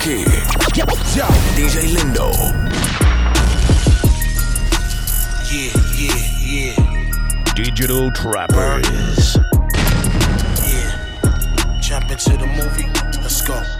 Kid, DJ Lindo. Yeah, yeah, yeah, Digital Trappers. yeah. Jump into the movie. Let's go.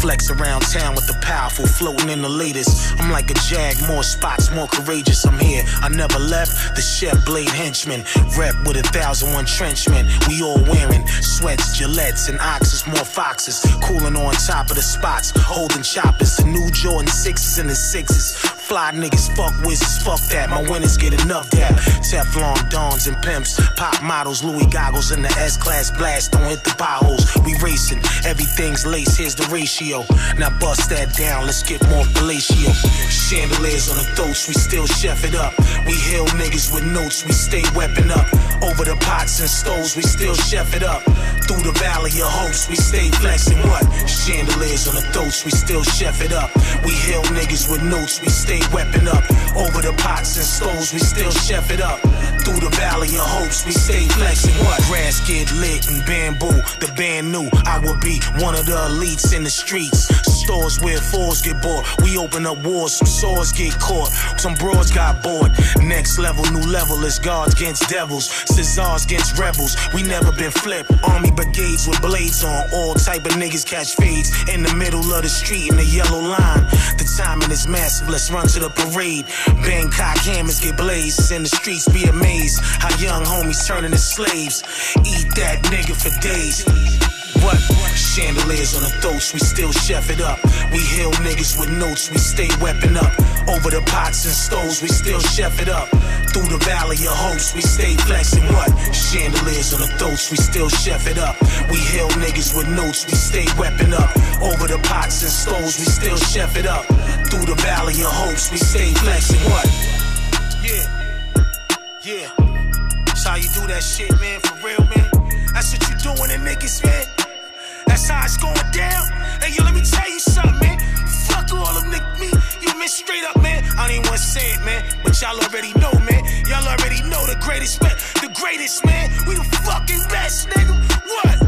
Flex around town with the powerful, floating in the latest. I'm like a jag, more spots, more courageous. I'm here. I never left the chef blade henchman. Rep with a thousand one trenchmen. We all wearing sweats, Gillettes, and oxes, more foxes. Cooling on top of the spots, holding choppers. The new Jordan sixes and the sixes. Fly niggas, fuck wizards, fuck that. My winners get enough that. Teflon dons and pimps, pop models, Louis goggles, and the S class blast. Don't hit the potholes. We racing, everything's lace. Here's the ratio. Now bust that down, let's get more fellatio. Chandeliers on the throats, we still chef it up. We hill niggas with notes, we stay weapon up. Over the pots and stoves, we still chef it up. Through the valley of hopes, we stay flexing what? Chandeliers on the throats, we still chef it up. We hill niggas with notes, we stay weapon up. Over the pots and stoves, we still chef it up. Through the valley of hopes, we stay flexing what? Grass get lit and bamboo. The band knew I would be one of the elites in the streets. Stores where fours get bought. We open up wars, some swords get caught. Some broads got bored. Next level, new level is guards against devils. Cesars against rebels. We never been flipped. Army brigades with blades on. All type of niggas catch fades in the middle of the street in the yellow line. The timing is massive. Let's run to the parade. Bangkok hammers get blazed. In the streets, be amazed how young homies turning to slaves. Eat that nigga for days. What? Chandeliers on the throats, we still chef it up. We hill niggas with notes, we stay weapon up. Over the pots and stoves, we still chef it up. Through the valley of hopes, we stay flexing what? Chandeliers on the throats, we still chef it up. We hill niggas with notes, we stay weapon up. Over the pots and stoves, we still chef it up. Through the valley of hopes, we stay flexing what? Yeah, yeah. That's how you do that shit, man, for real, man. That's what you doing in niggas, man. That's how it's going down. Hey, yo, let me tell you something, man. Fuck all them niggas, me. You man, straight up, man. I even want to say it, man. But y'all already know, man. Y'all already know the greatest, man. The greatest, man. We the fucking best, nigga. What?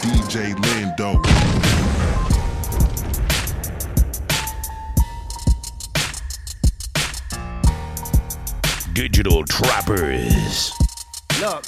DJ Lindo. Digital Trappers. Look,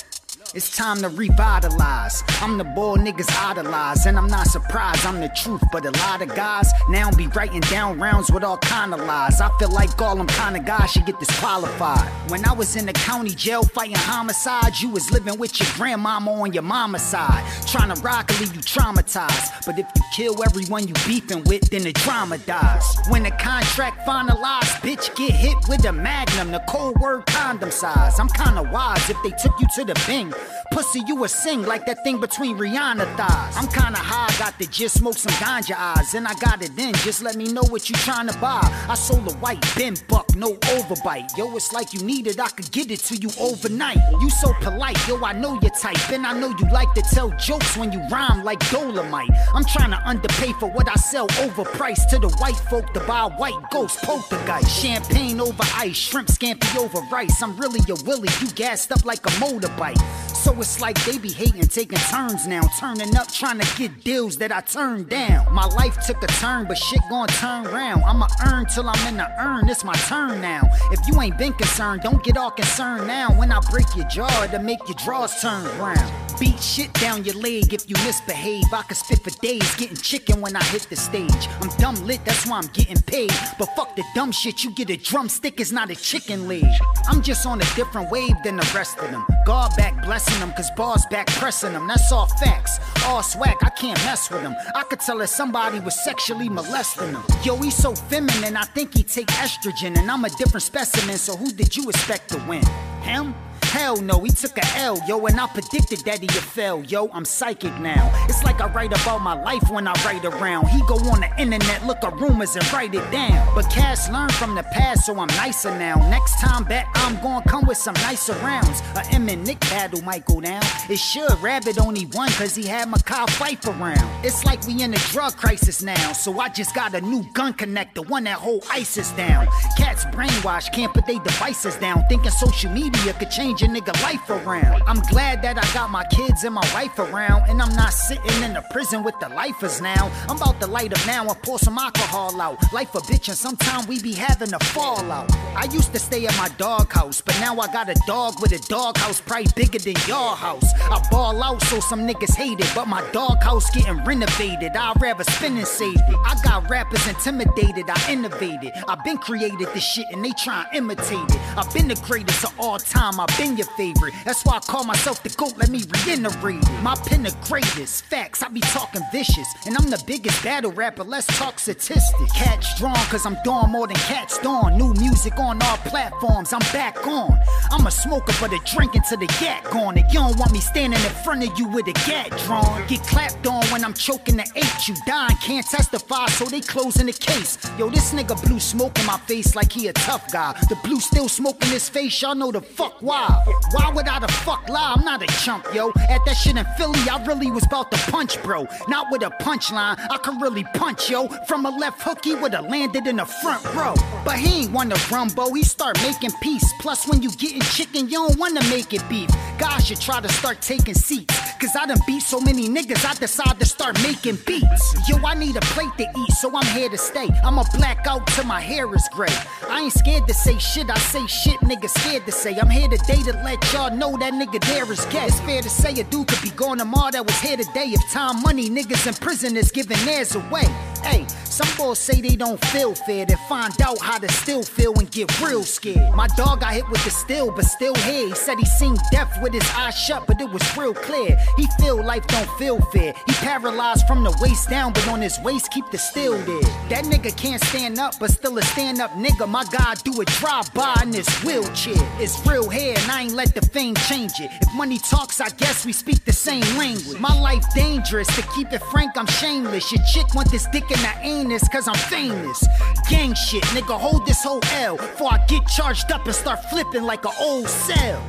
it's time to revitalize. I'm the boy niggas idolize, and I'm not surprised. I'm the truth, but a lot of guys now be writing down rounds with all kind of lies. I feel like all them kind of guys should get disqualified. When I was in the county jail fighting homicides, you was living with your grandmama on your mama's side, trying to rock and leave you traumatized. But if you kill everyone you beefing with, then the drama dies. When the contract finalized, bitch get hit with a magnum, the cold word condom size. I'm kinda wise if they took you to the bing. Pussy, you a sing like that thing between Rihanna thighs. I'm kinda high, got the just smoke some ganja eyes, and I got it then. Just let me know what you trying to buy. I sold a white bin buck, no overbite. Yo, it's like you need it, I could get it to you overnight. You so polite, yo, I know your type, and I know you like to tell jokes when you rhyme like Dolomite. I'm trying to underpay for what I sell overpriced to the white folk to buy white ghost poltergeist. Champagne over ice, shrimp scampi over rice. I'm really a willy, you gassed up like a motorbike. So it's like they be hating, taking turns now, turning up, trying to get deals that I turned down. My life took a turn, but shit gon' turn round. I'ma earn till I'm in the urn, it's my turn now. If you ain't been concerned, don't get all concerned now. When I break your jaw to make your drawers turn round. Beat shit down your leg if you misbehave. I could spit for days, getting chicken when I hit the stage. I'm dumb lit, that's why I'm getting paid. But fuck the dumb shit, you get a drumstick, it's not a chicken leg. I'm just on a different wave than the rest of them. God back blessing them, cause bars back pressing them. That's all facts. All swag, I can't mess with him. I could tell if somebody was sexually molesting him. Yo, he's so feminine, I think he take estrogen. And I'm a different specimen, so who did you expect to win? Him? Hell no, he took a L, yo, and I predicted that he'd fail, yo. I'm psychic now. It's like I write about my life when I write around. He go on the internet, look at rumors and write it down. But Cash learned from the past, so I'm nicer now. Next time back, I'm gonna come with some nicer rounds. A M and Nick battle might go down. It should. Rabbit only won cause he had Mekhi Phifer around. It's like we in a drug crisis now, so I just got a new gun connector, one that hold ISIS down. Cats brainwashed, can't put their devices down, thinking social media could change a nigga life around. I'm glad that I got my kids and my wife around, and I'm not sitting in the prison with the lifers now. I'm about to light up now and pour some alcohol out. Life a bitch, and sometimes we be having a fallout. I used to stay at my dog house, but now I got a dog with a dog house, probably bigger than your house. I ball out so some niggas hate it, but my dog house getting renovated. I'd rather spin and save it. I got rappers intimidated, I innovated. I've been created this shit and they try and imitate it. I've been the greatest of all time, I've been your favorite. That's why I call myself the GOAT, let me reiterate. My pen the greatest, facts, I be talking vicious. And I'm the biggest battle rapper, let's talk statistics. Catch strong, cause I'm doing more than cats doing. New music on all platforms, I'm back on. I'm a smoker, but a drink until the gat gone. And you don't want me standing in front of you with a gat drawn. Get clapped on when I'm choking the H. You dying, can't testify, so they closing the case. Yo, this nigga blue smoke in my face like he a tough guy. The blue still smoking his face, y'all know the fuck why. Why would I the fuck lie? I'm not a chump, yo. At that shit in Philly, I really was about to punch, bro. Not with a punchline, I can really punch, yo. From a left hook, he would've landed in the front row. But he ain't wanna rumbo, he start making peace. Plus, when you getting chicken, you don't wanna make it beef. God should try to start taking seats. Cause I done beat so many niggas, I decide to start making beats. Yo, I need a plate to eat, so I'm here to stay. I'ma black out till my hair is gray. I ain't scared to say shit, I say shit niggas scared to say. I'm here today to let y'all know that nigga there is gay. It's fair to say a dude could be going tomorrow that was here today. If time, money, niggas in prison is giving theirs away. Hey, some boys say they don't feel fair, then find out how to still feel and get real scared. My dog got hit with the steel, but still here. He said he seen death with his eyes shut, but it was real clear. He feel life don't feel fair. He paralyzed from the waist down, but on his waist keep the steel there. That nigga can't stand up, but still a stand up nigga. My God do a drive by in this wheelchair. It's real hair, and I ain't let the fame change it. If money talks, I guess we speak the same language. My life dangerous, to keep it frank, I'm shameless. Your chick want this dick in her anus, cause I'm famous. Gang shit, nigga, hold this whole L. Before I get charged up and start flipping like an old cell.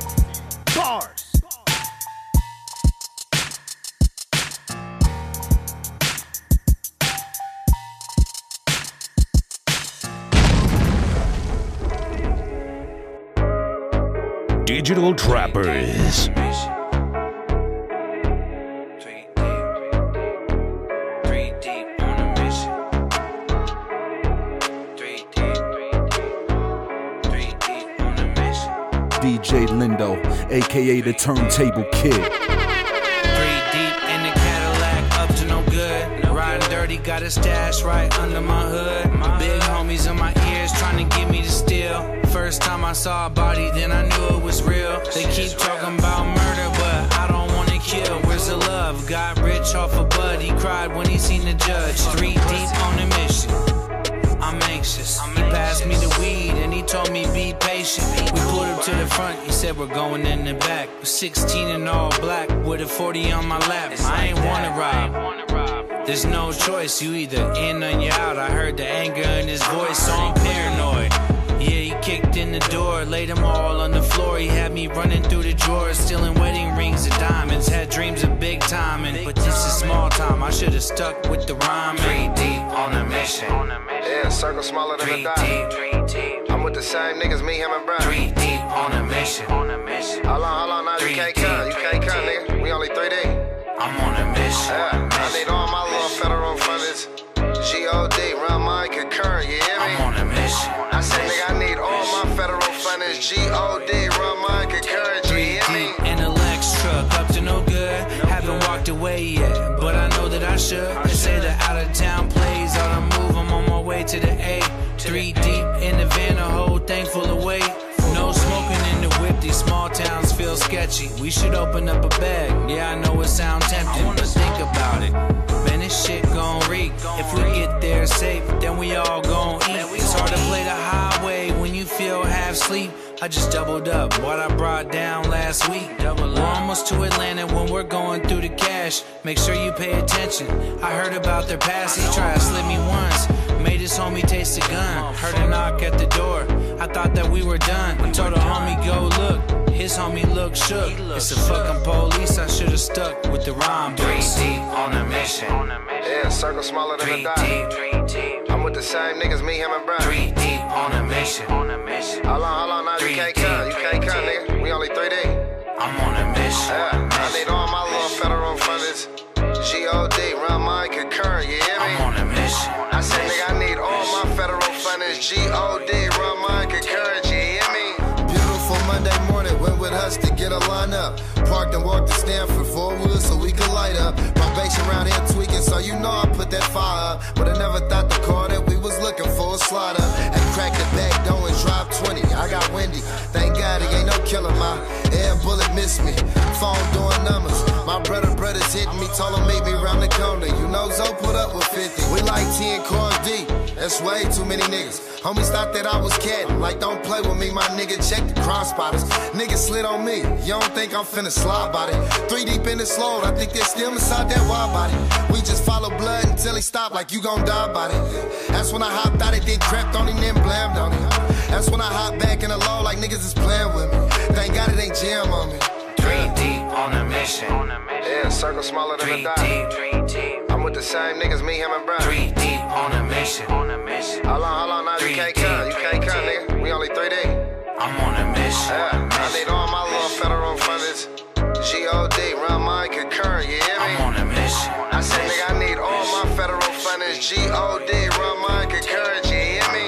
Bars. Digital Trappers. DJ Lindo, aka the Turntable Kid. Three deep in the Cadillac, up to no good. Riding dirty, got a stash right under my hood. My big homies in my ears trying to get me to steal. First time I saw a body, then I knew it was real. They keep talking about murder, but I don't wanna kill. Where's the love? Got rich off a bud, he cried when he seen the judge. Three deep on a mission. Anxious. He passed me the weed and he told me be patient. We pulled up to the front, he said we're going in the back. We're 16 and all black with a 40 on my lap. I ain't wanna rob. There's no choice, you either in or you out. I heard the anger in his voice, so I'm paranoid. Yeah, he kicked in the door, laid them all on the floor. He had me running through the drawers, stealing wedding rings and diamonds. Had dreams of timing, but this is small time. I should've stuck with the rhyme. Three deep on a mission. Yeah, circle smaller than a Three dime. deep, three deep, I'm with the same niggas, me, him, and Brian. three deep on a mission. On a mission. How long, how long now? You can't deep, come. You can't come, nigga. We only 3D. I'm on a mission. Yeah, I need all my little federal funders. G-O-D, run mine concurrent, you hear me? I'm on a mission. I said, nigga, I need all my federal funders. G-O-D, run mine concurrent, you Three hear me? deep in a truck, up to no good. Haven't walked away yet, but I know that I should. They say the out of town plays on the move. I'm on my way to the A. Three deep in the van, a whole thing full of weight. No smoking in the whip, these small towns feel sketchy. We should open up a bag. Yeah, I know it sounds tempting, but think about it. Man, this shit gon' reek. If we get there safe, then we all gon' eat. It's hard to play the highway when you feel half sleep. I just doubled up what I brought down last week. We're almost to Atlanta when we're going through the cash. Make sure you pay attention. I heard about their past. He tried to slip me once. Made his homie taste a gun. Heard a knock at the door. I thought that we were done. I told the homie, go look. His homie looked shook. It's the fucking police. I should've stuck with the rhyme. Three deep on a mission. Yeah, circle smaller than a Three dot. three deep. I'm with the same niggas, me, him, and Brian. Three deep on a mission. On a mission. How long, how long now? You can't deep, come, you can't three come, nigga. We only 3D. I'm on a mission. Yeah, I need all my little federal funders. G-O-D, run mine, concur, you hear me? I'm on a mission. I said, nigga, I need all my federal funders. G-O-D, run mine, concur, us to get a lineup. Parked and walked to Stanford, four wheels so we could light up. Probation around here tweaking, so you know I put that fire up. But I never thought the car that we was looking for was slide. And crack the back door and drop 20. I got windy, thank God it ain't no killer. My air bullet missed me. Phone doing numbers. My brother brothers hitting me, told him meet me round the corner. You know Zoe put up with 50. We like 10 cars deep. That's way too many niggas. Homies thought that I was catting. Like, don't play with me, my nigga. Check the crime spotters. Niggas slid on me. You don't think I'm finna slide body. Three deep in the slow. I think they're still inside that wide body. We just follow blood until he stop like you gon' die body. That's when I hopped out it, then crept on him, then blammed on him. That's when I hopped back in the low like niggas is playing with me. Thank God it ain't jam on me. Three deep on a mission. Yeah, circle smaller than a Three dot. deep, three deep. I'm with the same niggas, me, him, and Brian. Three deep on a mission. On a mission. How long, how long now? You Three can't come, you can't come, nigga. We only 3D. I'm on a mission. Yeah, I need all my little federal funders. G-O-D, run mine, concur, you hear me? I'm on a mission. I said, nigga, I need all my federal funders. G-O-D, run mine, concur, you hear me?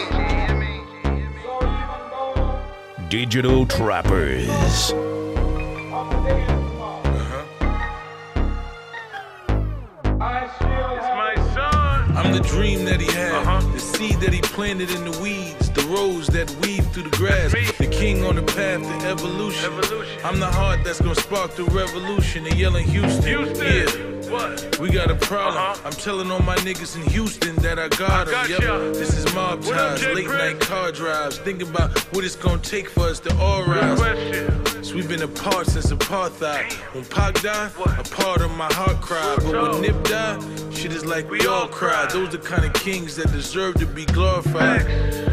Digital Trappers. Uh-huh. I'm the dream that he had, the seed that he planted in the weeds, the rose that weave through the grass, the king on the path to evolution. I'm the heart that's gonna spark the revolution in yelling Houston. Houston. Yeah. We got a problem. I'm telling all my niggas in Houston that I got them. Yep. This is mob ties, late night car drives. Thinking about what it's gonna take for us to all rise. So we've been apart since apartheid. When Pac died, a part of my heart cried. But when Nip died, shit is like we all cry. Those the kind of kings that deserve to be glorified.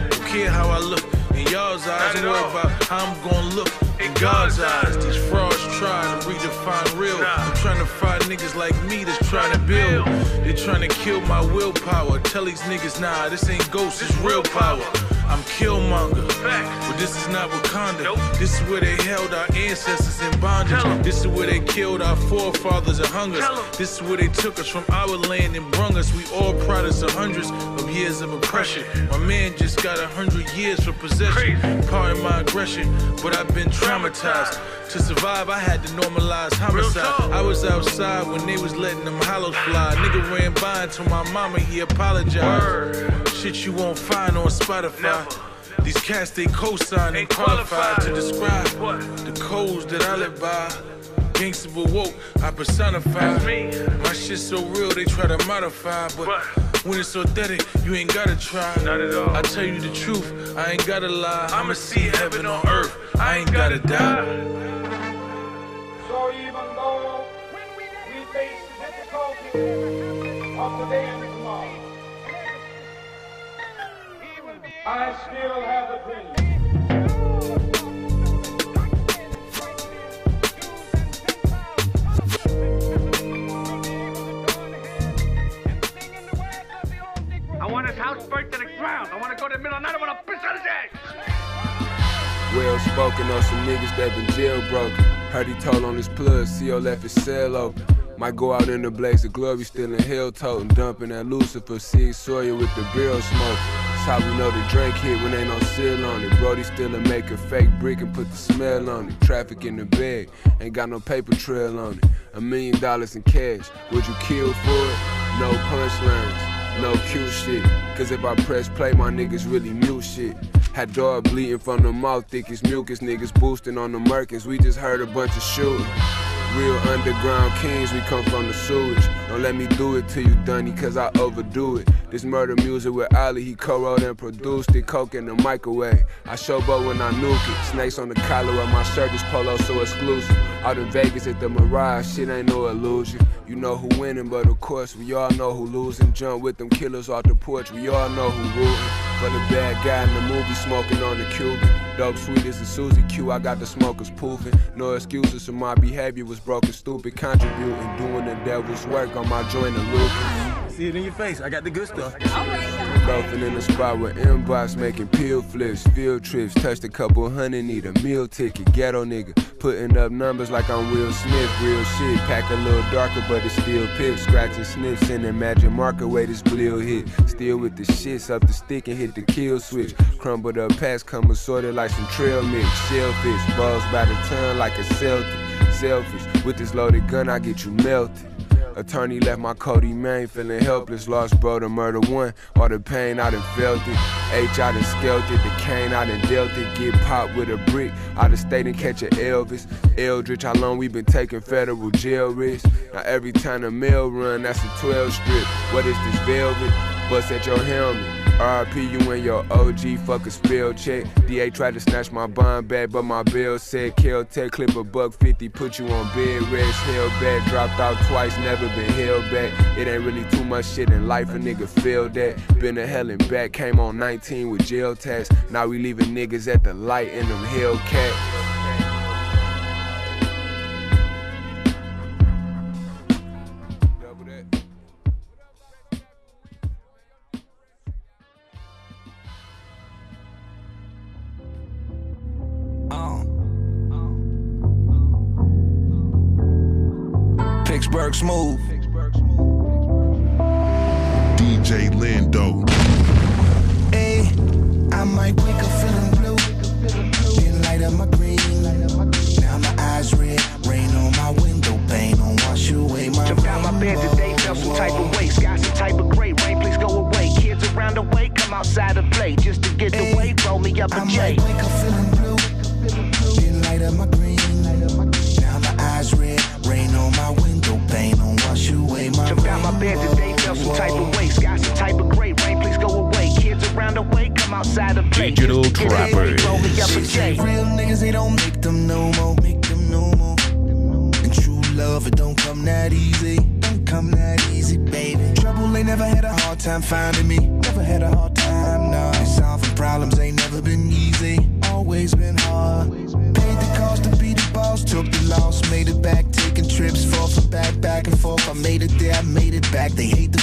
Don't care how I look in y'all's eyes. Worry about how I'm gonna look in God's eyes. These frauds try to redefine real. I'm trying to find niggas like me that's trying to build. They're trying to kill my willpower. Tell these niggas, nah, this ain't ghost, it's real power. I'm Killmonger, but this is not Wakanda. This is where they held our ancestors in bondage. This is where they killed our forefathers of hunger. This is where they took us from our land and brung us. We all products of hundreds of years of oppression. My man just got a hundred years for possession. Pardon my aggression, but I've been traumatized. To survive, I had to normalize homicide. I was outside when they was letting them hollows fly. Nigga ran by and told my mama he apologized. Shit you won't find on Spotify. These cats they co-sign and qualified to describe the codes that I live by. Gangsta but woke, I personify. My shit so real they try to modify, but when it's authentic, you ain't gotta try. Not at all. I tell you the truth, I ain't gotta lie. I'ma see heaven on earth. I ain't gotta die. So even though we face the I still have the dream. I want his house burnt to the ground. I want to go to the middle of the night. I want to piss on his ass. Well spoken on some niggas that been jailbroken. Heard he told on his plug, CO left his cell open. Might go out in the blaze of glory, still in hell toting, dumping that Lucifer, seed Sawyer with the barrel smoke. How we know the Drake hit when ain't no seal on it. Brody still a make a fake brick and put the smell on it. Traffic in the bag, ain't got no paper trail on it. A million dollars in cash, would you kill for it? No punchlines, no cute shit. Cause if I press play, my niggas really mute shit. Had dog bleeding from the mouth, thick as mucus. Niggas boosting on the Merkins, we just heard a bunch of shooting. Real underground kings, we come from the sewage. Don't let me do it to you, Dunny, cause I overdo it. This murder music with Ali, he co-wrote and produced it. Coke in the microwave. I showboat when I nuke it. Snakes on the collar of my shirt, this polo so exclusive. Out in Vegas at the Mirage, shit ain't no illusion. You know who winning, but of course we all know who losing. Jump with them killers off the porch, we all know who rooting. For the bad guy in the movie, smoking on the Cuban. Dope sweet as a Susie Q, I got the smokers poofing. No excuses for my behavior was broken, stupid, contributing, doing the devil's work on my joint Lucas. See it in your face. I got the good stuff. Loafing in the spot with inbox, making pill flips, field trips, touched a couple hundred, need a meal ticket, ghetto nigga. Putting up numbers like I'm Will Smith, real shit. Pack a little darker, but it's still pip. Scratching sniffs in that magic marker, way this blue hit. Still with the shits up the stick and hit the kill switch. Crumbled up past, come assorted like some trail mix. Shellfish, balls by the ton like a Celtic. Selfish, with this loaded gun, I get you melted. Attorney left my Cody Main feeling helpless. Lost brother, murder one. All the pain, I done felt it. H, I done scaled it. The cane, I done dealt it. Get popped with a brick. Out of stayed and catch a Elvis. Eldritch, how long we been taking federal jail risks? Now every time the mail run, that's a 12 strip. What is this velvet? Bust at your helmet. RP you and your OG fuck a spell check. DA tried to snatch my bond back, but my bill said Kel-Tec clip a buck 50, put you on bed rest, held back, dropped out twice, never been held back. It ain't really too much shit in life, a nigga feel that. Been to hell and back, came on 19 with jail tax. Now we leaving niggas at the light in them Hellcat. Smooth. DJ Lindo.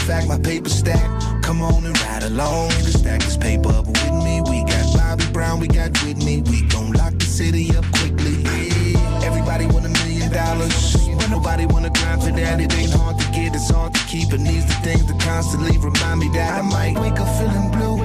Fact my paper stack. Come on and ride along and stack this paper up with me. We got Bobby Brown, we got Whitney. We gon' lock the city up quickly. Yeah. Everybody want a million dollars. But nobody wanna grind for that. It ain't hard to get, it's hard to keep. And these the things that constantly remind me that I might wake up feeling blue.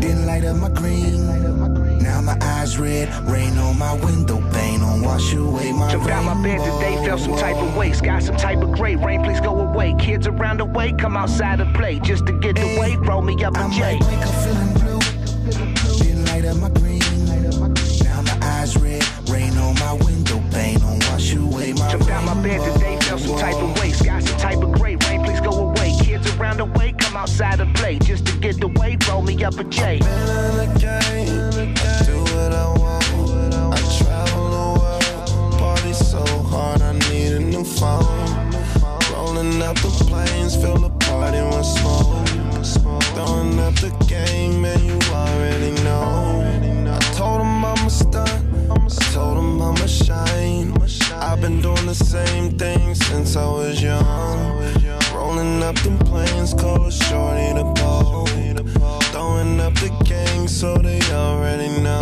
Then light up my green. Now my eyes red, rain on my window pane, don't wash away my Jumped out my bed today, felt some type of way. Sky some type of gray. Rain, please go away. Kids around the way, come outside to play. Just to get the way, roll me up a I J. wake up feeling blue. Then light up my green. Now my eyes red, rain on my window pane, don't wash away my Jumped out my bed today, felt some type of way. Sky some type of gray. Rain, please go away. Kids around the way, come outside to play. Get the way, roll me up a J. Do what I want. I travel the world, party so hard I need a new phone. Rolling up the planes, fill the party with smoke. Throwing up the game, man, you already know. I told him I'm a stunt, I told him I'm a shine. I've been doing the same thing since I was young. Rolling up them planes, call shorty the ball. Throwing up the gang, so they already know.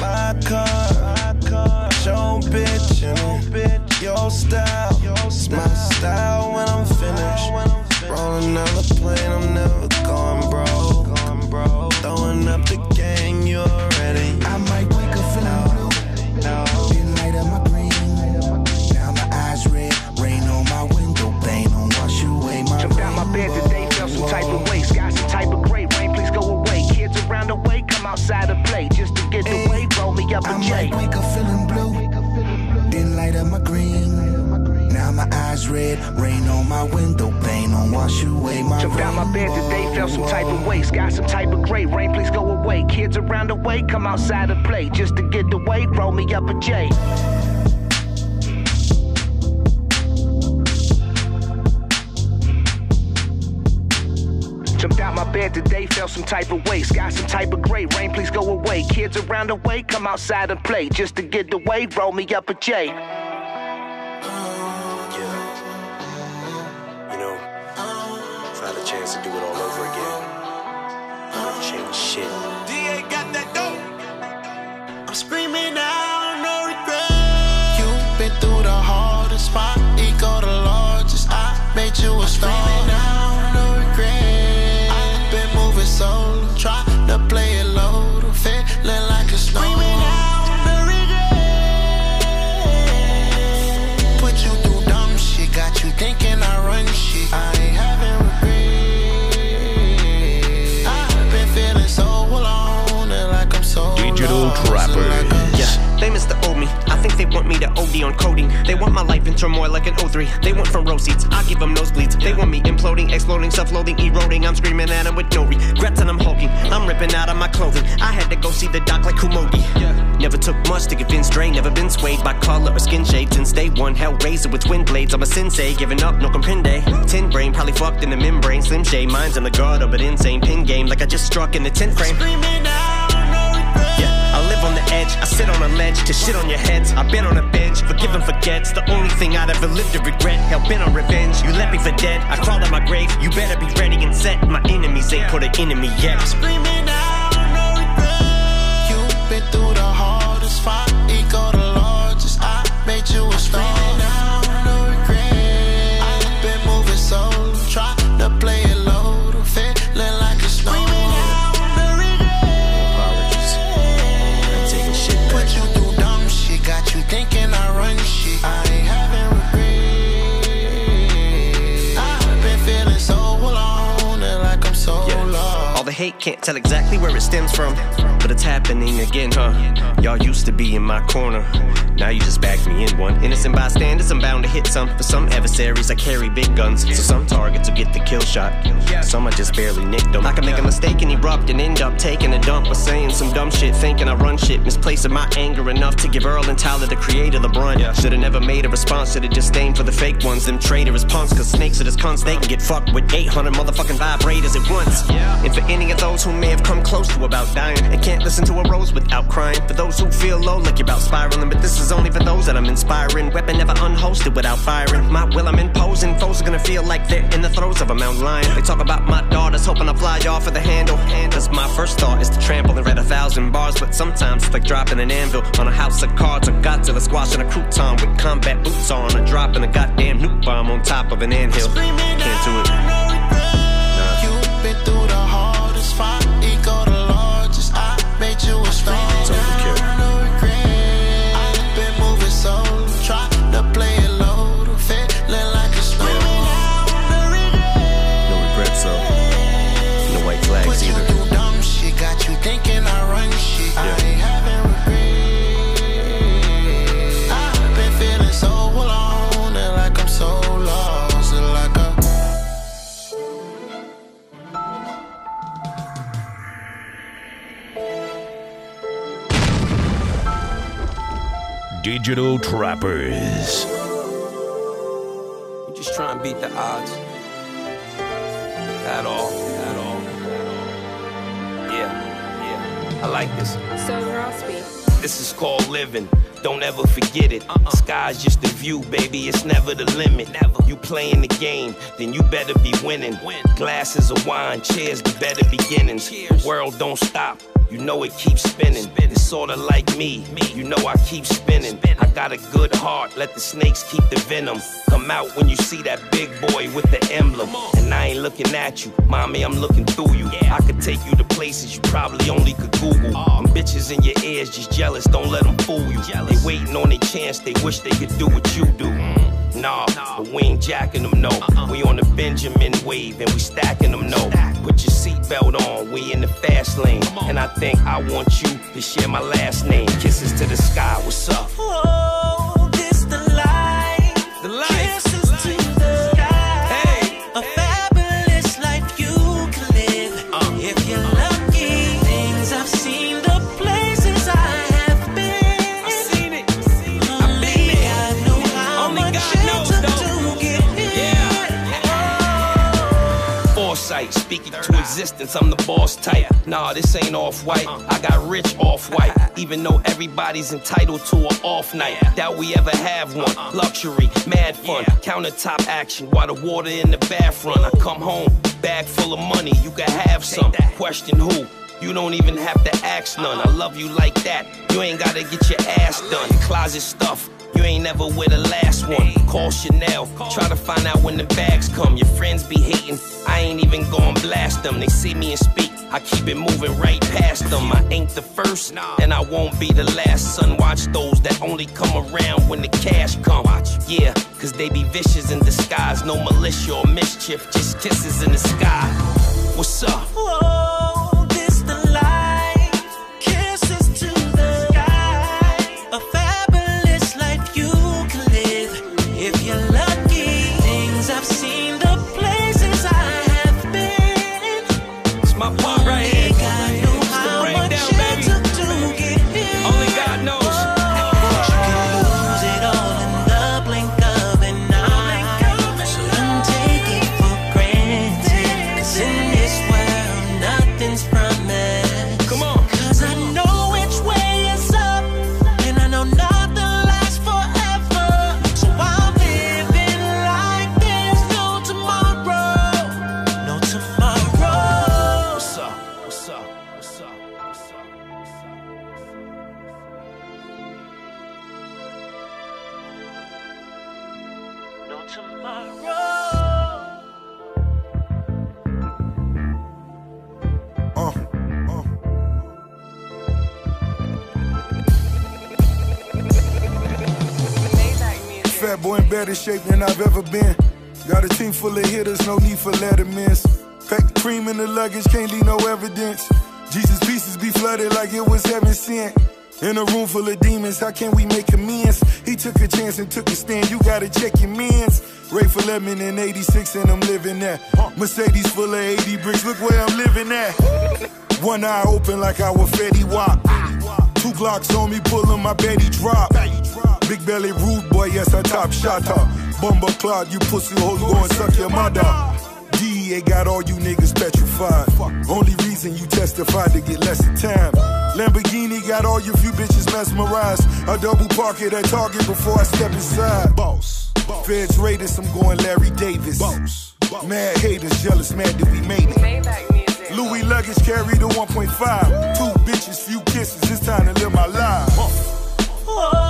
My car, show bitch, and your style. My style when I'm finished. Rolling out the plane, I'm never going broke. Outside and play. Just to get the weight, roll me up a J. Jumped out my bed today, felt some type of way. Got some type of gray. Rain, please go away. Kids around the way, come outside and play. Just to get the weight, roll me up a J. think they want me to OD on coding. They want my life in turmoil like an O3. They want front row seats. I give them nosebleeds. They want me imploding, exploding, self-loathing, eroding. I'm screaming at them with no regrets and I'm hulking. I'm ripping out of my clothing. I had to go see the doc like Kumogi. Never took much to convince Dre. Never been swayed by color or skin shade since day one. Hellraiser with twin blades. I'm a sensei, giving up, no comprende. Tin brain, probably fucked in the membrane. Slim shade, mine's in the gutter, but insane. Pin game like I just struck in the 10th frame. Live on the edge. I sit on a ledge to shit on your heads. I've been on a bench, forgive and forgets. The only thing I'd ever lived to regret. Hell bent on revenge. You left me for dead. I crawled out my grave. You better be ready and set. My enemies ain't put an enemy yet. Screaming out, hate can't tell exactly where it stems from, but it's happening again, huh? Y'all used to be in my corner. Now you just backed me in one. Innocent bystanders, I'm bound to hit some. For some adversaries, I carry big guns. So some targets will get the kill shot. Some I just barely nicked them. I can make a mistake and erupt and end up taking a dump or saying some dumb shit, thinking I run shit. Misplacing my anger enough to give Earl and Tyler, the creator, the brunt. Should've never made a response, should've disdain for the fake ones. Them traitorous punks, cause snakes are just cunts. They can get fucked with 800 motherfucking vibrators at once. And for any of those who may have come close to about dying and can't listen to a rose without crying. For those who feel low like you're about spiraling, but this is only for those that I'm inspiring. Weapon never unholstered without firing. My will I'm imposing. Foes are gonna feel like they're in the throes of a mountain lion. They talk about my daughters hoping I fly off of the handle. Cause my first thought is to trample and read a thousand bars, but sometimes it's like dropping an anvil on a house of cards or Godzilla squashing a crouton with combat boots on or dropping a goddamn nuke bomb on top of an anthill. Can't do it. You've been through the hardest fight, ego the largest. I made you a star. Digital Trappers. You just try and beat the odds. At all. At all. Yeah. Yeah. I like this. So Rosby. This is called living. Don't ever forget it. Uh-uh. Sky's just the view, baby. It's never the limit. Never. You playing the game, then you better be winning. Glasses of wine, cheers to better beginnings. The world don't stop. You know it keeps spinning. It's sorta like me. You know I keep spinning. I got a good heart. Let the snakes keep the venom. Come out when you see that big boy with the emblem. And I ain't looking at you, mommy. I'm looking through you. I could take you to places you probably only could Google. Them bitches in your ears just jealous. Don't let them fool you. They waiting on their chance. They wish they could do what you do. Nah, but we ain't jacking them, no. We on the Benjamin wave and we stacking them, no. Put your seatbelt on, we in the fast lane. And I think I want you to share my last name. Kisses to the sky, what's up? Existence. I'm the boss type. Nah, this ain't off white. I got rich off white. Even though everybody's entitled to an off night. Doubt we ever have one. Luxury, mad fun. Countertop action while the water in the bath run. I come home, bag full of money. You can have some. Question who? You don't even have to ask none. I love you like that. You ain't gotta get your ass done. Closet stuff. You ain't never with the last one. Call Chanel. Try to find out when the bags come. Your friends be hating. I ain't even gon' blast them. They see me and speak. I keep it moving right past them. I ain't the first, and I won't be the last. Son, watch those that only come around when the cash come. Yeah, cause they be vicious in disguise. No militia or mischief, just kisses in the sky. What's up? Shape than I've ever been. Got a team full of hitters, no need for lettermans. Pack the cream in the luggage, can't leave no evidence. Jesus' pieces be flooded like it was heaven sent. In a room full of demons, how can we make amends? He took a chance and took a stand, you gotta check your mans. Rayful Edmond in 86 and I'm living that. Mercedes full of 80 bricks, look where I'm living at. One eye open like I was Fetty Wap. Two Glocks on me, pulling my Betty drop. Big belly rude boy, yes, I top shotter. Bumble cloud, you pussy hole, go and suck your mother. DEA got all you niggas petrified. Only reason you testified to get less of time. Lamborghini got all you few bitches mesmerized. I double park it at Target before I step inside. Boss. Feds raiders, I'm going Larry Davis. Boss. Mad haters, jealous, mad that we made it. Louis luggage carry the 1.5. Two bitches, few kisses, it's time to live my life. Whoa,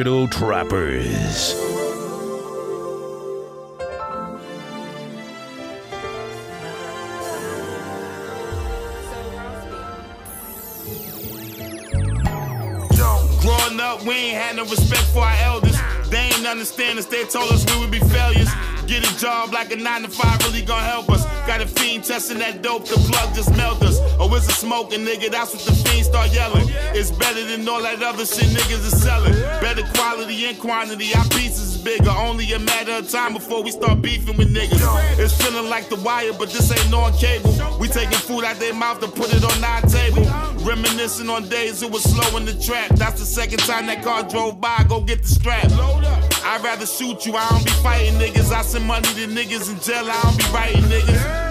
Digital Trappers. Growing up, we ain't had no respect for our elders. They ain't understand us, they told us we would be failures. Get a job like a 9 to 5 really gonna help us. Got a fiend testing that dope, the plug just melt us. Oh, or is it smoking, nigga? That's what the fiends start yelling. It's better than all that other shit niggas is selling. Better quality and quantity, our pieces is bigger. Only a matter of time before we start beefing with niggas. It's feeling like the wire, but this ain't on cable. We taking food out their mouth to put it on our table. Reminiscing on days it was slow in the trap. That's the second time that car drove by, go get the strap. I'd rather shoot you, I don't be fighting niggas. I send money to niggas in jail, I don't be writing niggas.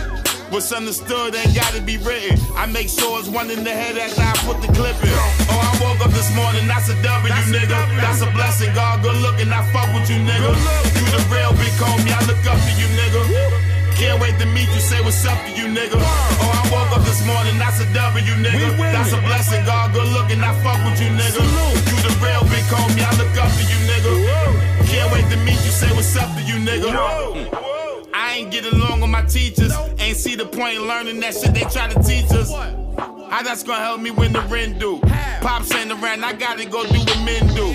What's understood ain't gotta be written. I make sure it's one in the head after I put the clip in. Oh, I woke up this morning, that's a W, nigga. That's a blessing, God, good looking, I fuck with you, nigga. You the real big homie, I look up to you, nigga. Can't wait to meet you, say what's up to you, nigga. Oh, I woke up this morning, that's a W, nigga. That's a blessing, God, good looking, I fuck with you, nigga. You the real big homie, I look up to you, nigga. Can't wait to meet you, say what's up to you, nigga. I ain't get along with my teachers. Ain't see the point in learning that shit they try to teach us. How that's gonna help me win the rent due? Pops ain't around, I gotta go do what men do.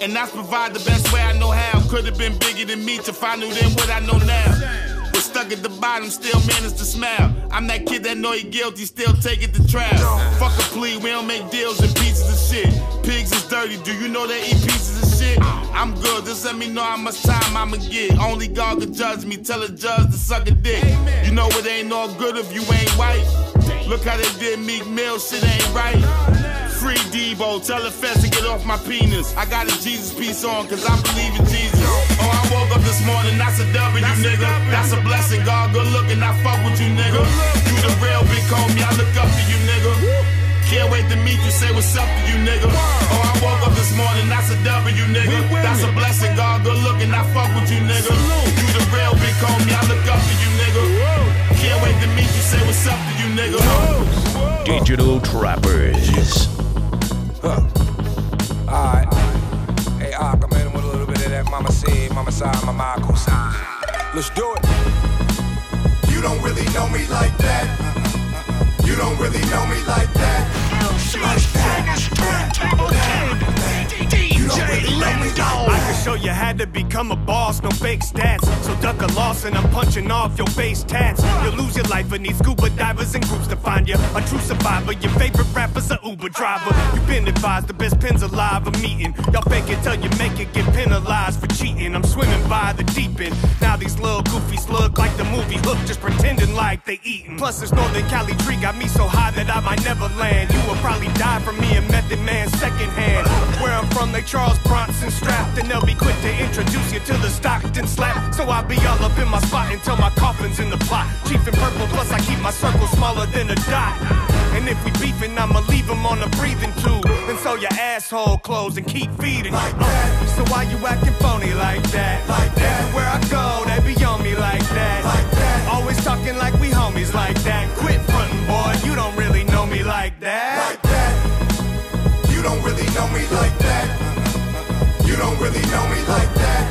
And that's provide the best way I know how. Could've been bigger than me if I knew then what I know now. Stuck at the bottom, still manage to smile. I'm that kid that know he guilty, still take it to trial. Fuck a plea, we don't make deals and pieces of shit. Pigs is dirty, do you know they eat pieces of shit? I'm good, just let me know how much time I'ma get. Only God can judge me, tell a judge to suck a dick. You know it ain't all good if you ain't white. Look how they did Meek Mill, shit ain't right. Free Debo, tell the feds to get off my penis. I got a Jesus piece on, cause I believe in Jesus. I woke up this morning, that's a W, nigga. That's a blessing, God, good looking, I fuck with you, nigga. You the real big homie, I look up to you, nigga. Can't wait to meet you, say what's up to you, nigga. Oh, I woke up this morning, that's a W, nigga. That's a blessing, God, good looking, I fuck with you, nigga. You the real big homie, I look up to you, nigga. Can't wait to meet you, say what's up to you, nigga. Digital Trappers. Huh. Alright. Hey, Ak, I'm mama said, mama side, my Marco side. Let's do it. You don't really know me like that. You don't really know me like that. Like I can show you how to become a boss, no fake stats. So duck a loss and I'm punching off your face tats. You'll lose your life and need scuba divers and groups to find you. A true survivor, your favorite rapper's a Uber driver. You've been advised the best pins alive are meeting. Y'all fake it till you make it, get penalized for cheating. I'm swimming by the deep end. Now these little goofies look like the movie Hook, just pretending like they eating. Plus this Northern Cali tree got me so high that I might never land. You will probably die from me and Method Man secondhand. Where I'm from, they Charles Bronson strapped, and they'll be quick to introduce you to the Stockton slap. So I'll be all up in my spot until my coffin's in the plot. Chief in purple, plus I keep my circle smaller than a dot. And if we beefing, I'ma leave him on a breathing tube. And so your asshole close and keep feeding. Like uh, that. So why you acting phony like that? Like that. Everywhere I go, they be on me like that. Like that. Always talking like we homies like that. Quit frontin', boy, you don't really know me like that. Like that. You don't really know me like that. You don't really know me like that.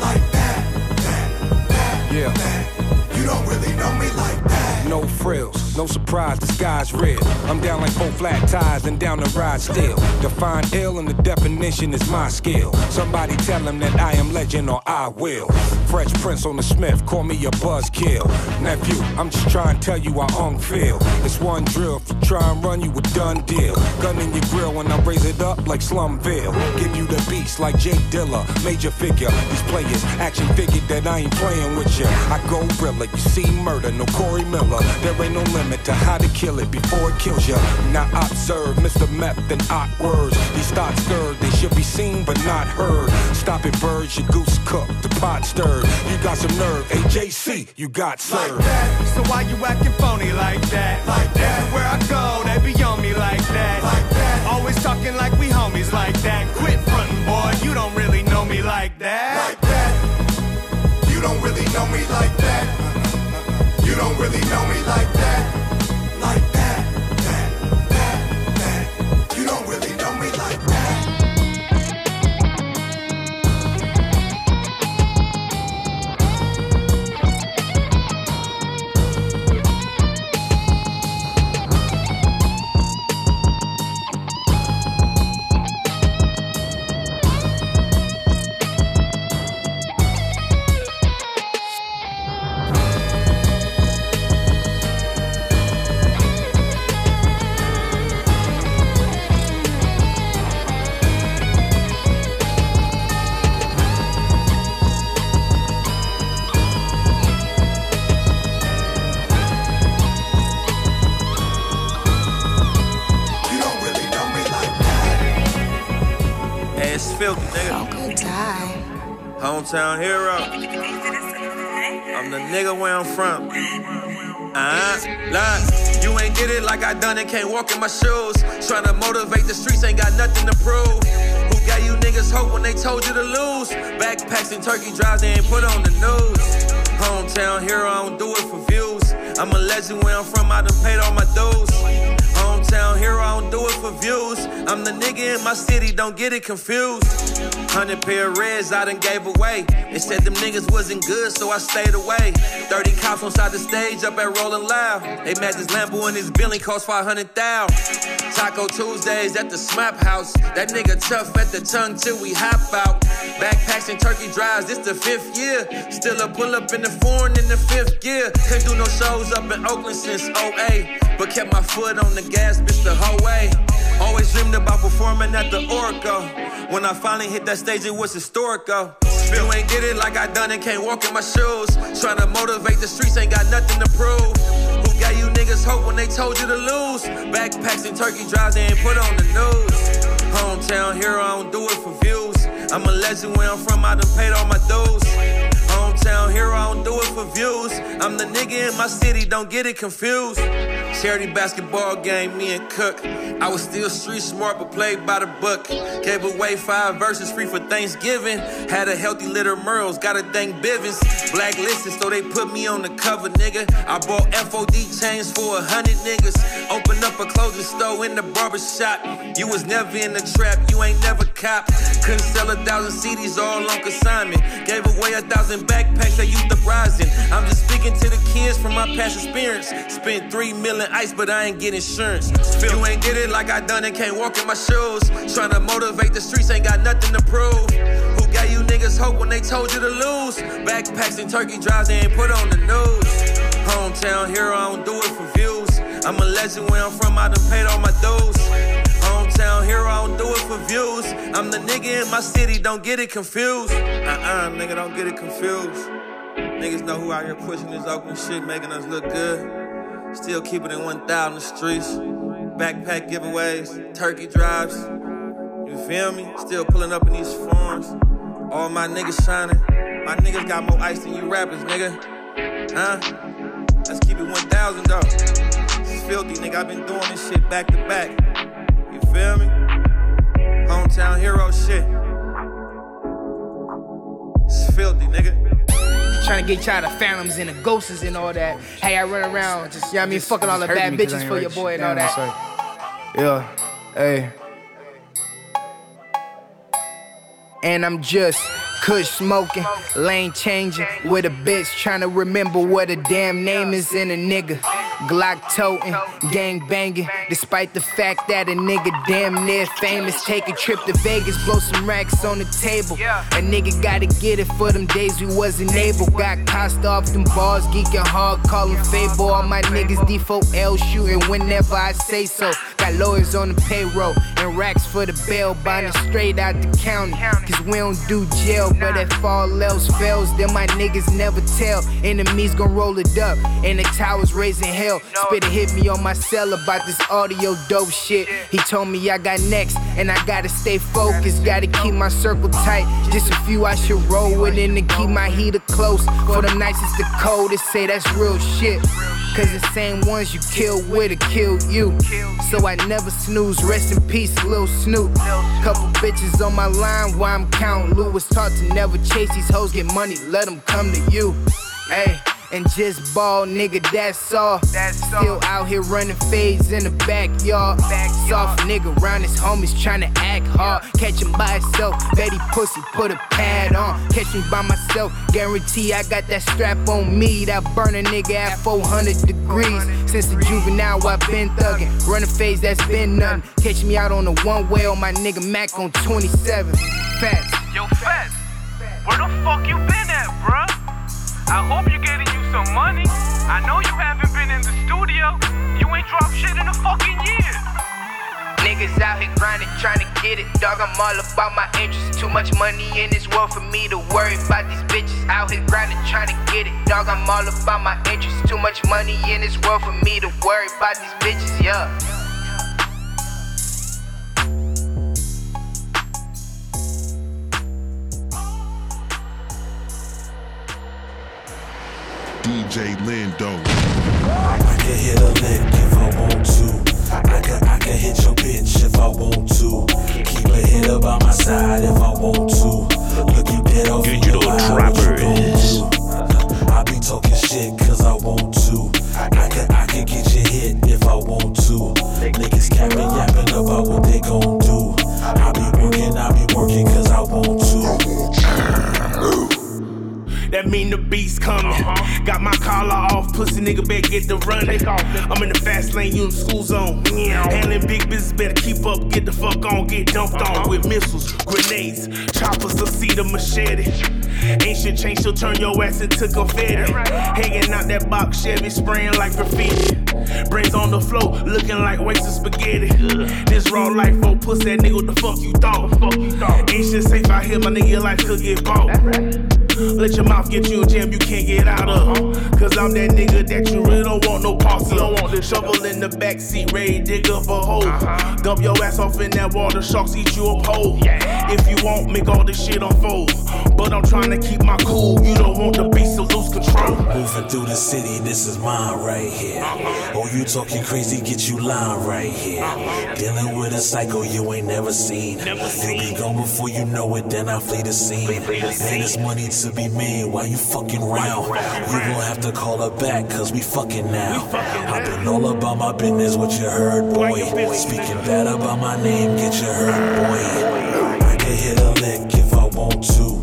Like that. That. That. Yeah. That. You don't really know me like that. No frills, no surprise, the sky's red. I'm down like four flat tires and down the ride still. Define ill and the definition is my skill. Somebody tell him that I am legend or I will. Fresh Prince on the Smith, call me a buzzkill. Nephew, I'm just trying to tell you I feel. It's one drill, if you try and run, you a done deal. Gun in your grill when I raise it up like Slumville. Give you the beats like J Dilla, major figure. These players, action figure that I ain't playing with ya. I go realer, you see murder, no Corey Miller. There ain't no limit to how to kill it before it kills ya. Now observe Mr. Meth and words. These thoughts stirred, they should be seen but not heard. Stop it, birds, your goose cooked, the pot stirred. You got some nerve, AJC, you got served. So why you acting phony like that? Like that. Everywhere I go, they be on me like that. Like that. Always talking like we homies like that. Quit can't walk in my shoes. Tryna motivate the streets, ain't got nothing to prove. Who gave you niggas hope when they told you to lose? Backpacks and turkey drives, they ain't put on the news. Hometown hero, I don't do it for views. I'm a legend where I'm from, I done paid in my city, don't get it confused. Hundred pair of reds I done gave away. They said them niggas wasn't good, so I stayed away. 30 cops on side the stage up at Rolling Loud. They mad this Lambo and this Billy cost 500 thou. Taco Tuesdays at the Smap House. That nigga tough at the tongue till we hop out. Backpacks and turkey drives, this the fifth year. Still a pull up in the foreign in the fifth gear. Couldn't do no shows up in Oakland since 08. But kept my foot on the gas, bitch, the whole way. Always dreamed about performing at the Oracle. When I finally hit that stage, it was historical. Still ain't get it like I done it, can't walk in my shoes. Tryna motivate the streets, ain't got nothing to prove. Who got you niggas hope when they told you to lose? Backpacks and turkey drives, they ain't put on the news. Hometown hero, I don't do it for views. I'm a legend where I'm from, I done paid all my dues. Hometown hero, I don't do it for views. I'm the nigga in my city, don't get it confused. Charity basketball game, me and Cook. I was still street smart, but played by the book. Gave away five verses free for Thanksgiving. Had a healthy litter Merles, got a dang Bivens. Blacklisted, so they put me on the cover, nigga. I bought FOD chains for a hundred niggas. Opened up a clothing store in the barber shop. You was never in the trap, you ain't never cop. Couldn't sell a thousand CDs all on consignment. Gave away a thousand backpacks that used up rising. I'm just speaking to the kids from my past experience. Spent three million ice, but I ain't get insurance. You ain't get it like I done it, can't walk in my shoes. Tryna motivate the streets, ain't got nothing to prove. Who got you niggas hope when they told you to lose? Backpacks and turkey drives, they ain't put on the news. Hometown hero, I don't do it for views. I'm a legend where I'm from, I done paid all my dues. Hometown hero, I don't do it for views. I'm the nigga in my city, don't get it confused. Uh-uh, nigga, don't get it confused. Niggas know who out here pushing this open shit, making us look good. Still keeping it in 1,000 the streets. Backpack giveaways, turkey drives. You feel me? Still pulling up in these forms. All my niggas shining. My niggas got more ice than you rappers, nigga. Huh? Let's keep it 1,000 though. It's filthy, nigga. I've been doing this shit back to back. You feel me? Hometown hero shit. It's filthy, nigga. Trying to get y'all the phantoms and the ghosts and all that. Hey, I run around, just, you know what I mean, fucking all the bad me 'cause I bitches for your boy and all that. Yeah, hey. And I'm just kush smoking, lane changing with a bitch trying to remember what a damn name is in a nigga. Glock toting, gang banging, despite the fact that a nigga damn near famous. Take a trip to Vegas, blow some racks on the table. A nigga gotta get it for them days we wasn't able. Got cost off them bars, geeking hard, calling Fable. All my niggas default L shooting whenever I say so. Got lawyers on the payroll and racks for the bail, buying straight out the county. Cause we don't do jail, but if all else fails, then my niggas never tell. Enemies gon' roll it up, and the towers raising hell. Spitter hit me on my cell about this audio dope shit. He told me I got next, and I gotta stay focused. Gotta keep my circle tight. Just a few I should roll with, and to keep my heater close. For the nights nicest, the coldest, say that's real shit. Cause the same ones you kill with will kill you. So I never snooze. Rest in peace, Lil Snoop. Couple bitches on my line while I'm counting. Lou was taught to never chase these hoes, get money, let them come to you. Hey. And just ball, nigga, that's all. That's Still out here running fades in the backyard. Soft nigga round his homies tryna act hard. Catch him by himself, Betty pussy, put a pad on. Catch me by myself, guarantee I got that strap on me. That burn a nigga at 400 degrees. Since the juvenile, I've been thuggin'. Running phase, that's been nothing. Catch me out on the one way on my nigga Mac on 27. Fats. Yo, Fats, where the fuck you been at, bruh? I hope you some money. I know you haven't been in the studio. You ain't dropped shit in a fucking year. Niggas out here grinding, trying to get it. Dog, I'm all about my interests. Too much money in this world for me to worry about these bitches. Out here grinding, trying to get it. Dog, I'm all about my interests. Too much money in this world for me to worry about these bitches, yeah. DJ Lindo. I can hit a lick if I want to. I can, I can hit your bitch if I want to. Keep a hitter by my side if I want to. Look you dead off Digital Trappers. I be talking shit cause I want to. I can, I can get you hit if I want to. Niggas carry yapping about what they gon' do. I be working, I be working cause I want to. Pussy nigga better get the running. I'm in the fast lane, you in the school zone. Handling big business, better keep up, get the fuck on, get dumped on with missiles, grenades, choppers, a cedar machete. Ain't shit changed, she'll turn your ass into confetti. Hanging out that box Chevy, spraying like graffiti. Brains on the floor, looking like wasted spaghetti. This raw life, oh, puss that nigga, what the fuck you thought? Ain't shit safe out here, my nigga, your life could get bought. Let your mouth get you a jam you can't get out of. Cause I'm that nigga that you really don't want no parts of. Don't want the shovel in the backseat, ready dig up a hole. Uh-huh. Dump your ass off in that water, sharks eat you up whole. If you want, make all this shit unfold. But I'm trying to keep my cool, you don't want the beast to lose control. Moving through the city, this is mine right here. Oh, you talking crazy, get you lying right here. Dealing with a psycho you ain't never seen. You'll be gone before you know it, then I flee the scene. Man, it's money to be made while you fucking round. You gon' have to call her back, cause we fucking now. I've been all about my business, what you heard, boy. Speaking bad about my name, get you hurt, boy. I can hit a lick if I want to.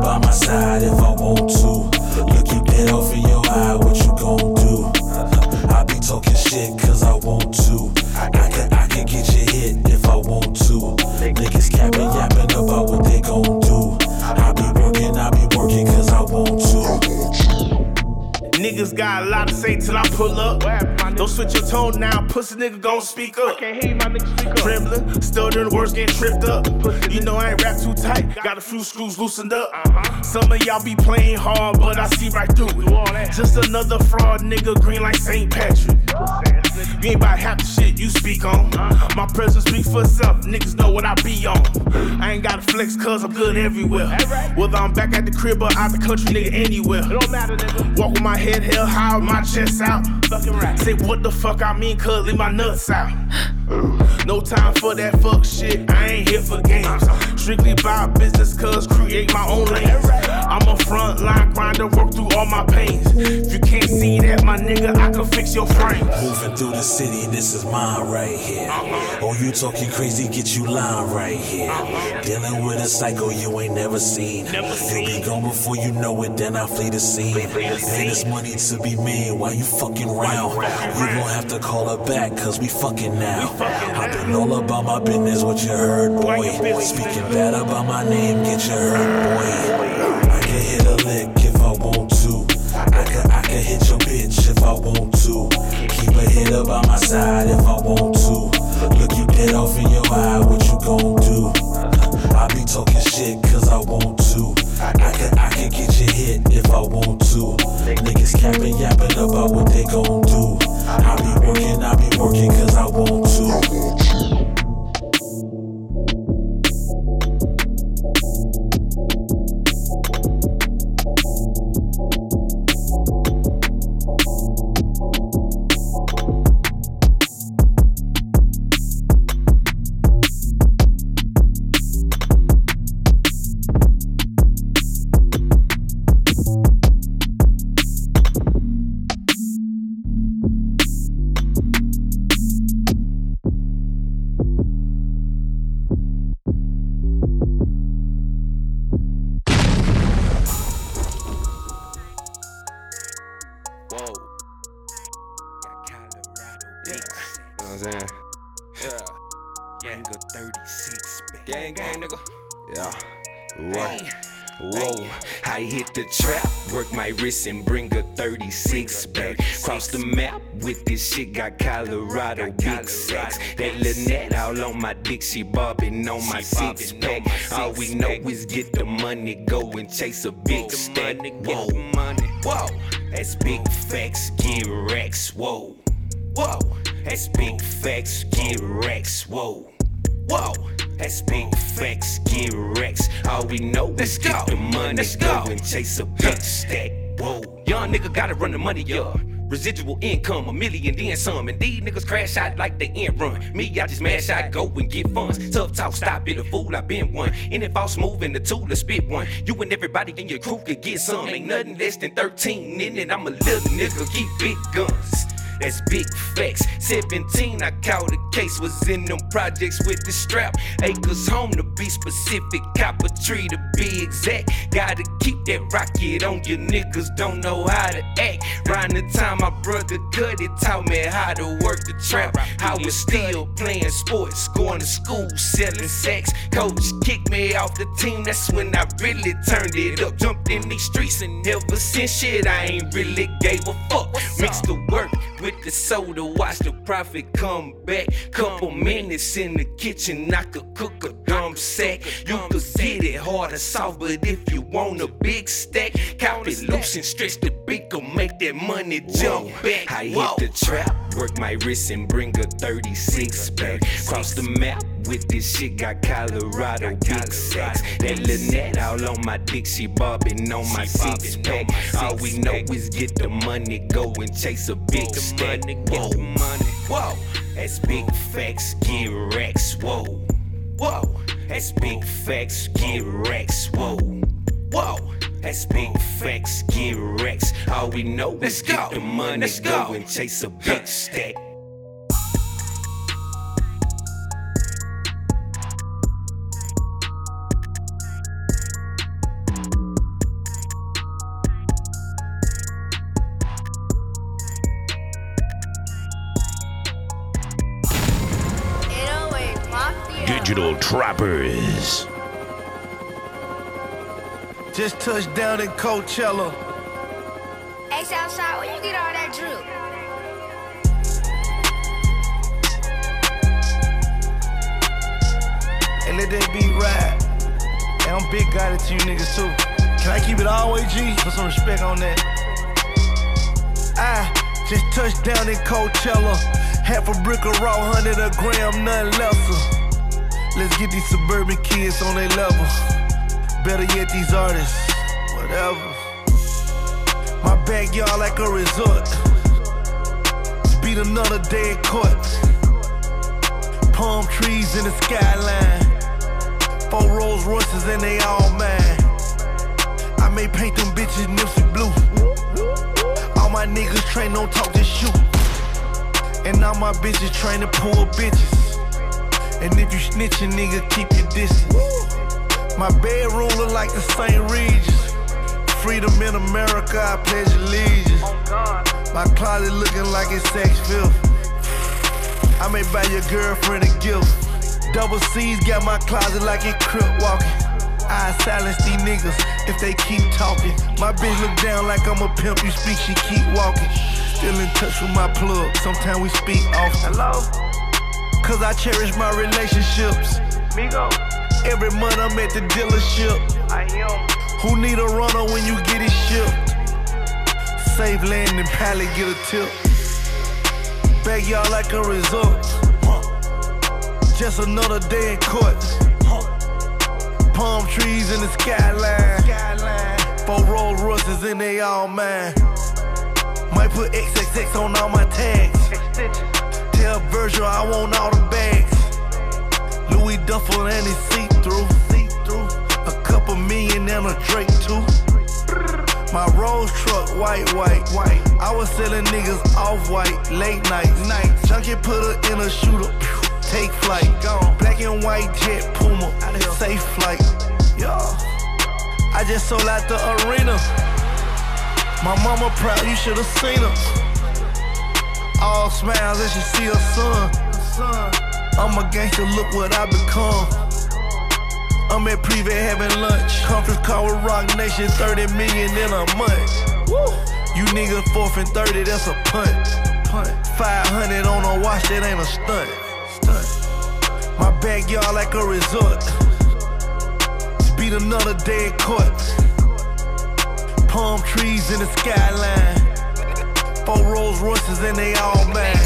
By my side if I want to. Look you dead off in your eye, Niggas got a lot to say till I pull up. Don't switch your tone now, pussy nigga gon' speak up. Trembling, stuttering, words getting tripped up. You know I ain't rap too tight, got a few screws loosened up. Some of y'all be playing hard, but I see right through it. Just another fraud nigga, green like St. Patrick. You ain't about half the shit you speak on. My presence speak for itself, niggas know what I be on. I ain't gotta flex cause I'm good everywhere. Whether I'm back at the crib or out the country, nigga, anywhere. Don't matter, nigga. Walk with my head held high, my chest out. Say what the fuck I mean, cuz leave my nuts out. No time for that fuck shit, I ain't here for games. Strictly about business, cuz create my own lanes. I'm a frontline grinder, work through all my pains. If you can't see that, my nigga, I can fix your frame. Moving through the city, this is mine right here. Uh-huh. Oh, you talking crazy, get you lying right here. Uh-huh. Dealing with a psycho you ain't never seen. You'll be gone before you know it, then I flee the scene. And it's money to be made while you fucking round. You gon' have to call her back, cause we fucking now. I've been all about my business, what you heard, boy. Speaking bad about my name, get you hurt, boy. Hit a lick if I want to. I can, I can hit your bitch if I want to. Keep a hitter by my side if I want to. Look you dead off in your eye, what you gon' do? I be talking shit cause I want to. I can, I can get you hit if I want to. Niggas capping, yapping about what they gon' do. I be working, I be working cause I want to. You know what I'm saying? Yeah. Nigga 36, Gang, gang, nigga. Yeah. Whoa. Whoa, I hit the trap, work my wrist and bring a 36 back. Cross the map with this shit, got Colorado big sacks. That Lynette all on my dick, she bobbing on my six pack. All we know is get the money, go and chase a big stack. Whoa, money, whoa, that's big facts, get racks. Whoa, whoa, that's big facts, get racks. Whoa. Whoa, that's big facts, get racks. All we know is get the money, Let's go go. and chase a big stack. Whoa, Young nigga gotta run the money up. Residual income, a million, then some. And these niggas crash out like they end run. Me, I just mash out, go and get funds. Tough talk, stop it, a fool, I been one. And if I smooth in the tool, to spit one. You and everybody in your crew could get some. Ain't nothing less than 13 in it. I'm a little nigga, keep big guns. That's big facts. 17, I caught a case, was in them projects with the strap. Acres home to be specific, copper tree to be exact. Gotta keep that rocket on your niggas don't know how to act. Round the time my brother cut it, taught me how to work the trap. I was still playing sports, going to school, selling sex. Coach kicked me off the team, that's when I really turned it up. Jumped in these streets and ever since shit, I ain't really gave a fuck. Mixed the work with the soda, watch the profit come back. Couple minutes in the kitchen, I could cook a dumb sack. You could get it hard or soft, but if you want a big stack, count it loose and stretch the beat, go make that money jump back. I hit the trap, work my wrist and bring a 36 back. Cross the map with this shit, got Colorado big sacks. That Lynette all on my dick, she bobbing on my six pack. All we know is get the money, go and chase a big stack. Whoa. Whoa, that's big facts, get racks. Whoa, whoa, that's big facts, get racks. Whoa, whoa. That's big facts, get racks. All we know is get the money, Let's go go. and chase a big stack. Digital Trappers. Just touched down in Coachella. Hey, Southside, where you get all that drip? And let that beat ride. Hey, I'm big guy to you niggas too. Can I keep it all the way, G? Put some respect on that. I just touched down in Coachella. Half a brick of raw, hundred a gram, nothing lesser. Let's get these suburban kids on their level. Better yet, these artists, whatever. My backyard like a resort. Beat another day in court. Palm trees in the skyline. Four Rolls Royces and they all mine. I may paint them bitches Nipsey blue. All my niggas train, don't talk, just shoot. And all my bitches train to pull bitches. And if you snitching, nigga, keep your distance. My bedroom look like the St. Regis. Freedom in America, I pledge allegiance. Oh, my closet looking like it's sex filth. I may buy your girlfriend a gift. Double C's got my closet like it crip walking. I silence these niggas if they keep talking. My bitch look down like I'm a pimp. You speak, she keep walking. Still in touch with my plug. Sometimes we speak often. Hello? Cause I cherish my relationships. Migo. Every month I'm at the dealership. I am. Who need a runner when you get it shipped? Save land and pallet, get a tip. Backyard like a resort. Just another day in court. Palm trees in the skyline. Four Rolls Royces and they all mine. Might put XXX on all my tags. Tell Virgil I want all the bags. Louis Duffel and it's see through. A couple million and a Drake too. My Rolls truck, white, white, white. I was selling niggas off white, late night, night. Junkie put her in a shooter, take flight. Black and white jet, Puma, safe flight. Yeah. I just sold out the arena. My mama proud, you should have seen her. All smiles as she see her son. I'm a gangster, look what I become. I'm at Privé having lunch. Conference call with Roc Nation, 30 million in a month. You niggas fourth and 30, that's a punt. Punt. 500 on a watch, that ain't a stunt. Stunt. My backyard like a resort. Beat another day in court. Palm trees in the skyline. Four Rolls Royces and they all mine.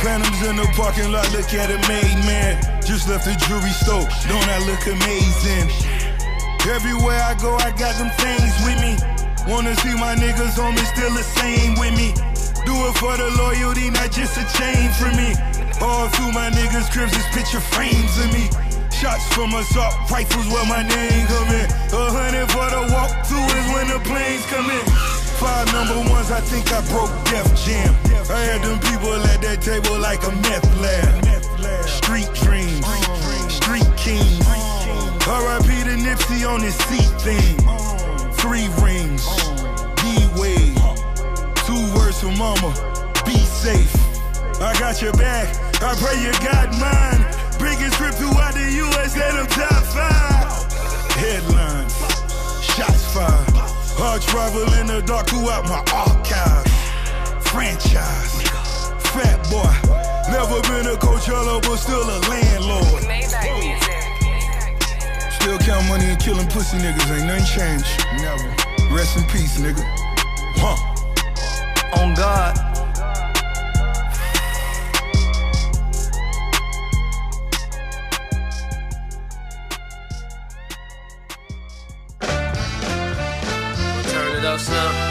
Phantoms in the parking lot, look at it made, man. Just left the jewelry store, don't I look amazing? Everywhere I go, I got them things with me. Wanna see my niggas on me still the same with me. Do it for the loyalty, not just a chain for me. All through my niggas' cribs is picture frames of me. Shots from assault rifles where my name come in. A hundred for the walk through is when the planes come in. Five number ones, I think I broke Def Jam. I had them people at that table like a meth lab. Street dreams, street kings. R.I.P. to Nipsey on his seat thing. three rings. D Wade. Two words from mama. Be safe. I got your back. I pray you got mine. Biggest trip throughout the U.S. and I'm top five. Headlines. Shots fired. Hard travel in the dark throughout my archive. Franchise. Fat boy. Never been a Coachella, but still a landlord. Still count money and killing pussy niggas. Ain't nothing changed. Never. Rest in peace, nigga. Huh. On God. Turn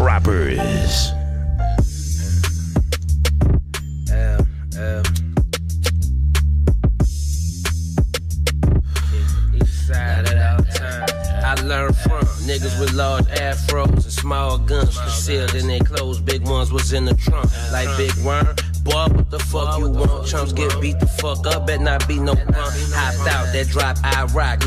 Trappers. I learned from niggas with large afros and small guns concealed in their clothes. Big ones was in the trunk, like Big Worm. Boy, what the fuck you want? Chumps get beat the fuck up, bet not be no punk. Hopped out that drop,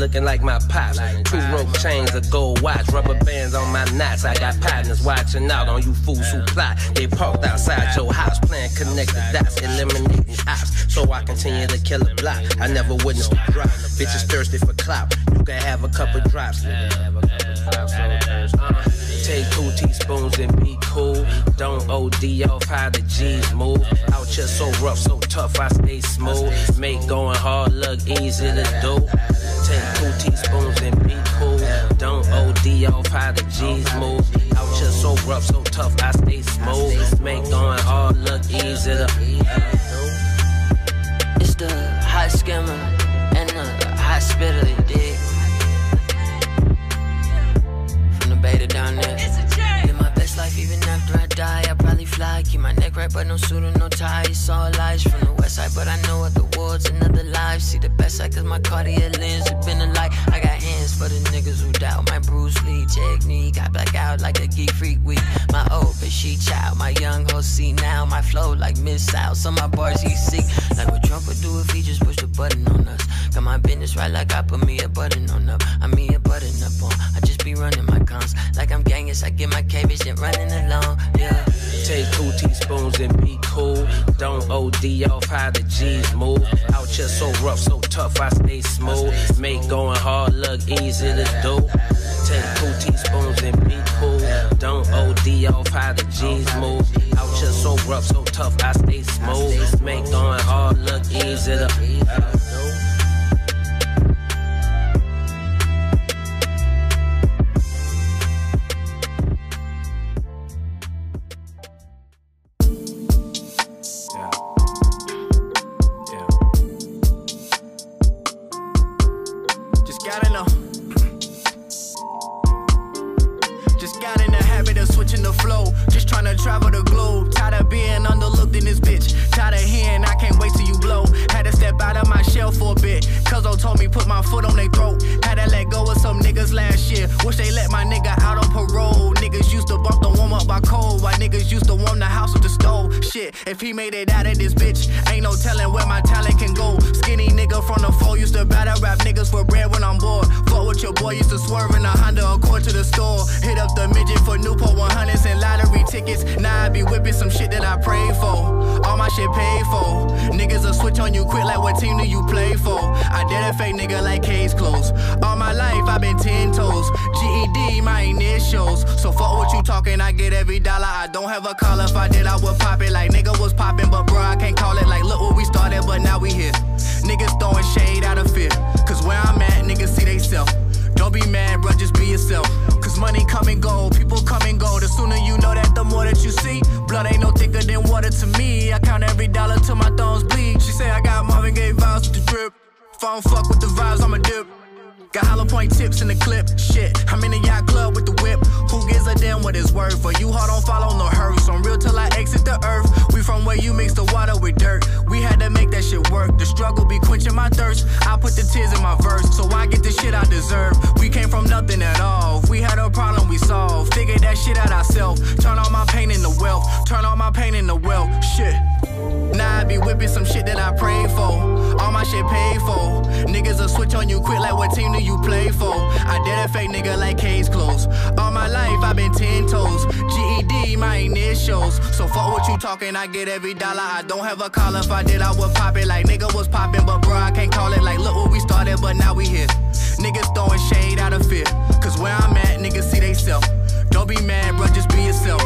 looking like my pops. Two rope chains, a gold watch, rubber bands on my knots. I got partners watching out on you fools who plot. They parked outside your house, playing connect the dots, eliminating ops. So I continue to kill a block. I never witnessed a drop. Bitches thirsty for clout. You can have a couple drops. Uh, Take two teaspoons and be cool. Don't OD off how the G's move. Out here so rough, so tough, I stay smooth. Make going hard look easy to do. Take two teaspoons and be cool. Don't OD off how the G's move. Out here so rough, so tough, I stay smooth. Make going hard look easy It's the hot skimmer and the hot spitter, dig? From the beta down there. Life even after I die. I probably fly, keep my neck right, but no suit and no tie. It's all lies from the west side, but I know the world's another life. See the best side, cause my Cartier lens has been a light. I got hands for the niggas who doubt my Bruce Lee technique. I black out like a geek freak week. She child, my young hoe see now. My flow like missile, so my bars he sick, Like what Trump would do if he just pushed a button on us. Got my business right like I put me a button on up. I mean a button up on. I just be running my cons. Like I'm gangus, I get my cabbage and running along. Yeah. Take two teaspoons and be cool. Don't OD off how the G's move. Out here so rough, so tough, I stay smooth. Make going hard look easy to do. Take two teaspoons and be cool. Don't OD off how the G's move. Out here so rough, so tough, I stay smooth. Make going hard look easy to case closed. All my life I've been 10 toes. GED, my initials. So fuck what you talking, I get every dollar. I don't have a call if I did, I would pop it like nigga was popping. But bro, I can't call it like look where we started, but now we here. Niggas throwing shade out of fear. Cause where I'm at, niggas see they self. Don't be mad, bro, just be yourself. Cause money come and go, people come and go. The sooner you know that, the more that you see. Blood ain't no thicker than water to me. I count every dollar till my thumbs bleed. She say I got Marvin Gaye vibes with the drip. I don't fuck with the vibes, I'ma dip. Got hollow point tips in the clip. Shit, I'm in the yacht club with the whip. Who gives a damn what it's worth? For you hard don't follow no hurries. I'm real till I exit the earth. We from where you mix the water with dirt. We had to make that shit work. The struggle be quenching my thirst. I put the tears in my verse, so I get the shit I deserve. We came from nothing at all. If we had a problem, we solved. Figured that shit out ourselves. Turn all my pain into wealth. Turn all my pain into wealth. Shit. Now I be whipping some shit that I prayed for. All my shit paid for. Niggas will switch on you quick like what team do you play for? I did a fake nigga like case closed. All my life i been ten toes. GED, my initials. So fuck what you talking, I get every dollar. I don't have a call if I did, I would pop it like nigga was popping. But bro, I can't call it like look where we started, but now we here. Niggas throwing shade out of fear. Cause where I'm at, niggas see they self. Don't be mad, bro, just be yourself.